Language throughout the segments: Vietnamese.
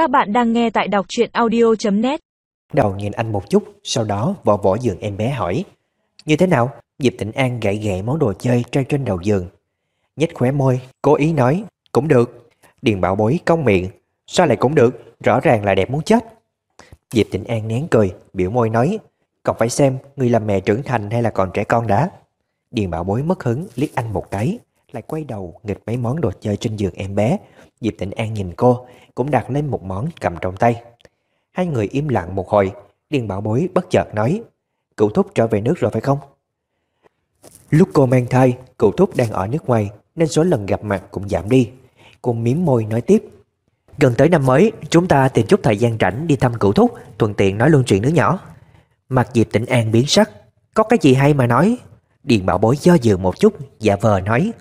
Các bạn đang nghe tại đọc truyện audio.net Đầu nhìn anh một chút, sau đó vỏ vỏ giường em bé hỏi. Như thế nào? Diệp Tịnh An gãy gãy món đồ chơi treo trên đầu giường. Nhếch khóe môi, cố ý nói, cũng được. Điền bảo bối cong miệng, sao lại cũng được, rõ ràng là đẹp muốn chết. Diệp Tịnh An nén cười, biểu môi nói, còn phải xem người làm mẹ trưởng thành hay là còn trẻ con đã. Điền bảo bối mất hứng, liếc anh một cái, lại quay đầu nghịch mấy món đồ chơi trên giường em bé. Diệp Tịnh An nhìn cô, cũng đặt lên một món cầm trong tay. Hai người im lặng một hồi, Điền bảo bối bất chợt nói, cựu thúc trở về nước rồi phải không? Lúc cô mang thai, cựu thúc đang ở nước ngoài nên số lần gặp mặt cũng giảm đi. Cô miếm môi nói tiếp. Gần tới năm mới, chúng ta tìm chút thời gian rảnh đi thăm cựu thúc, thuận tiện nói luôn chuyện đứa nhỏ. Mặt Diệp Tịnh An biến sắc, có cái gì hay mà nói? Điền bảo bối do dự một chút, giả vờ nói.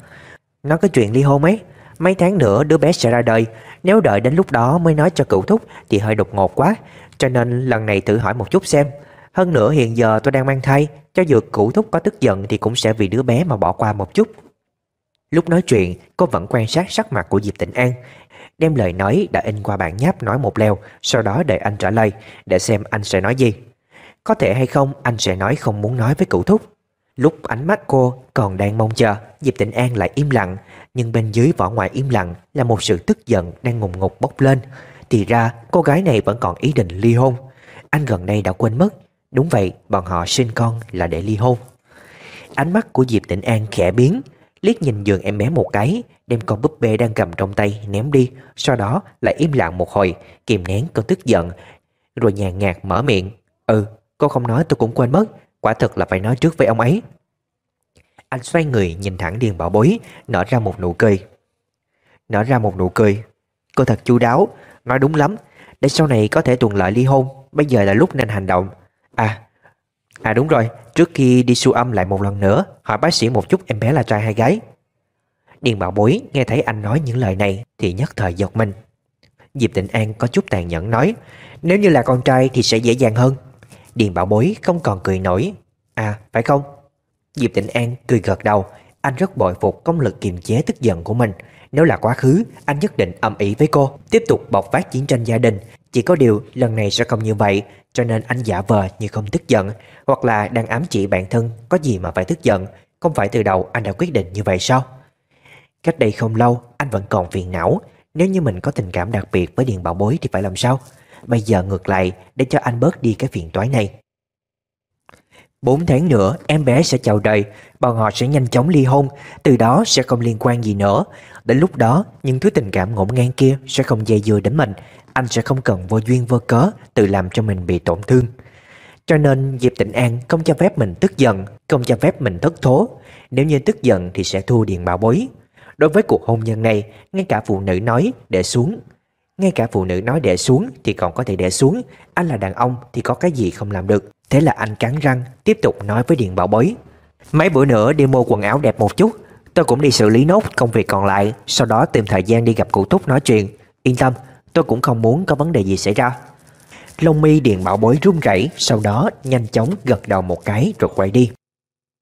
Nói cái chuyện ly hôn ấy, mấy tháng nữa đứa bé sẽ ra đời, nếu đợi đến lúc đó mới nói cho cựu thúc thì hơi đột ngột quá, cho nên lần này thử hỏi một chút xem. Hơn nữa hiện giờ tôi đang mang thai, cho dù cũ thúc có tức giận thì cũng sẽ vì đứa bé mà bỏ qua một chút. Lúc nói chuyện, cô vẫn quan sát sắc mặt của Diệp Tịnh An, đem lời nói đã in qua bản nháp nói một leo, sau đó đợi anh trả lời, để xem anh sẽ nói gì. Có thể hay không anh sẽ nói không muốn nói với cựu thúc. Lúc ánh mắt cô còn đang mong chờ, Diệp Tịnh An lại im lặng, nhưng bên dưới vỏ ngoài im lặng là một sự tức giận đang ngùng ngục bốc lên. Thì ra cô gái này vẫn còn ý định ly hôn. Anh gần đây đã quên mất Đúng vậy, bọn họ sinh con là để ly hôn. Ánh mắt của Diệp Tịnh An khẽ biến, liếc nhìn giường em bé một cái, đem con búp bê đang cầm trong tay ném đi, sau đó lại im lặng một hồi, kìm nén cơn tức giận, rồi nhàn nhạt mở miệng. Ừ, cô không nói tôi cũng quên mất, quả thực là phải nói trước với ông ấy. Anh xoay người nhìn thẳng Điền Bảo Bối, nở ra một nụ cười. Nở ra một nụ cười. Cô thật chu đáo, nói đúng lắm, để sau này có thể tuần lợi ly hôn, bây giờ là lúc nên hành động. À, à đúng rồi, trước khi đi siêu âm lại một lần nữa, hỏi bác sĩ một chút em bé là trai hay gái. Điền bảo bối nghe thấy anh nói những lời này thì nhất thời giật mình. Diệp Tịnh An có chút tàn nhẫn nói, nếu như là con trai thì sẽ dễ dàng hơn. Điền bảo bối không còn cười nổi. À, phải không? Diệp Tịnh An cười gật đầu, anh rất bội phục công lực kiềm chế tức giận của mình. Nếu là quá khứ, anh nhất định âm ỉ với cô, tiếp tục bộc phát chiến tranh gia đình. Chỉ có điều lần này sẽ không như vậy, cho nên anh giả vờ như không tức giận Hoặc là đang ám chỉ bản thân Có gì mà phải tức giận Không phải từ đầu anh đã quyết định như vậy sao Cách đây không lâu Anh vẫn còn phiền não Nếu như mình có tình cảm đặc biệt với Điền Bảo Bối Thì phải làm sao Bây giờ ngược lại để cho anh bớt đi cái phiền toái này 4 tháng nữa em bé sẽ chào đời Bọn họ sẽ nhanh chóng ly hôn Từ đó sẽ không liên quan gì nữa Đến lúc đó những thứ tình cảm ngổn ngang kia Sẽ không dây dưa đến mình anh sẽ không cần vô duyên vô cớ tự làm cho mình bị tổn thương. Cho nên Diệp Tịnh An không cho phép mình tức giận, không cho phép mình thất thố. Nếu như tức giận thì sẽ thua điện bảo bối. Đối với cuộc hôn nhân này, ngay cả phụ nữ nói để xuống. Ngay cả phụ nữ nói để xuống thì còn có thể để xuống. Anh là đàn ông thì có cái gì không làm được. Thế là anh cắn răng, tiếp tục nói với điện bảo bối. Mấy bữa nữa đi mua quần áo đẹp một chút. Tôi cũng đi xử lý nốt công việc còn lại, sau đó tìm thời gian đi gặp cụ Túc nói chuyện. Yên tâm, Tôi cũng không muốn có vấn đề gì xảy ra Lông mi điền bảo bối run rẩy Sau đó nhanh chóng gật đầu một cái rồi quay đi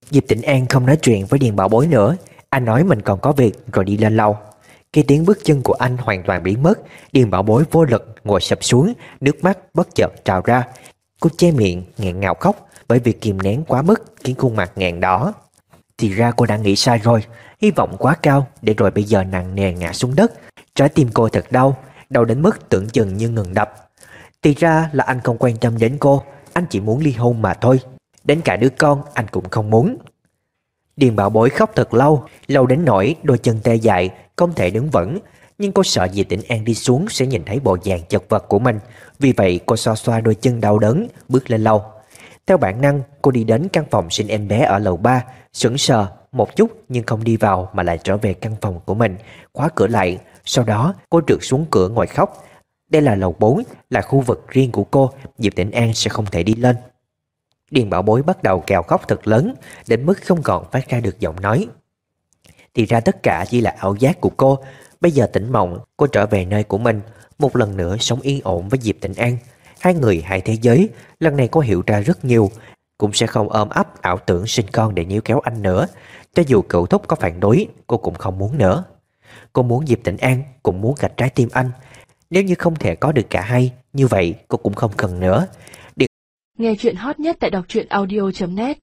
Diệp Tịnh An không nói chuyện với Điền Bảo Bối nữa Anh nói mình còn có việc rồi đi lên lầu khi tiếng bước chân của anh hoàn toàn biến mất Điền Bảo Bối vô lực ngồi sập xuống Nước mắt bất chợt trào ra Cô che miệng nghẹn ngào khóc Bởi vì kìm nén quá mức khiến khuôn mặt ngàn đỏ Thì ra cô đã nghĩ sai rồi Hy vọng quá cao để rồi bây giờ nặng nề ngã xuống đất Trái tim cô thật đau đau đến mức tưởng chừng như ngừng đập. Thì ra là anh không quan tâm đến cô, anh chỉ muốn ly hôn mà thôi. Đến cả đứa con anh cũng không muốn. Điền bảo bối khóc thật lâu, lâu đến nỗi đôi chân tê dại, không thể đứng vững. Nhưng cô sợ dì tỉnh An đi xuống sẽ nhìn thấy bộ dạng chật vật của mình. Vì vậy cô xoa xoa đôi chân đau đớn, bước lên lầu. Theo bản năng, cô đi đến căn phòng sinh em bé ở lầu 3, sững sờ một chút nhưng không đi vào mà lại trở về căn phòng của mình, khóa cửa lại, sau đó cô trượt xuống cửa ngồi khóc. Đây là lầu 4 Là khu vực riêng của cô. Diệp Tịnh An sẽ không thể đi lên. Điền bảo bối bắt đầu kèo khóc thật lớn Đến mức không còn phát ra được giọng nói. Thì ra tất cả chỉ là ảo giác của cô. Bây giờ tỉnh mộng Cô trở về nơi của mình Một lần nữa sống yên ổn với Diệp Tịnh An. Hai người hai thế giới Lần này cô hiểu ra rất nhiều Cũng sẽ không ôm ấp ảo tưởng sinh con để níu kéo anh nữa. Cho dù cậu thúc có phản đối Cô cũng không muốn nữa. Cô muốn Diệp Tịnh An Cũng muốn gạch trái tim anh. Nếu như không thể có được cả hai, như vậy cô cũng không cần nữa. Nghe chuyện hot nhất tại đọc truyện audio.net